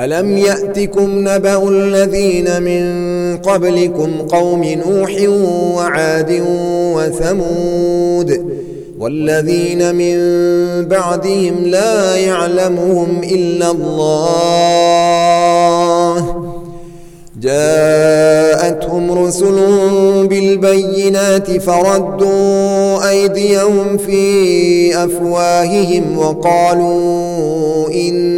ألم يأتكم نبأ الذين من قبلكم قوم نوح وعاد وثمود والذين من بعدهم لا يعلمهم إلا الله جاءتهم رسل بالبينات فردوا أيديهم في أفواههم وقالوا إن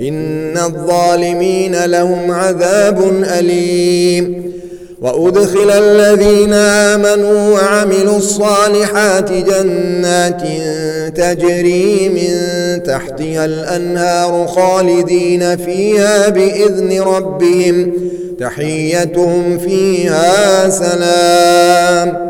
إن الظالمين لهم عذاب أليم. وأدخل الذين آمنوا وعملوا الصالحات جنات تجري من تحتها الأنهار خالدين فيها بإذن ربهم تحيتهم فيها سلام.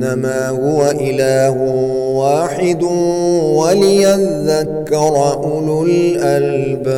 إنما هو إله واحد وليذكر أولو الألباب.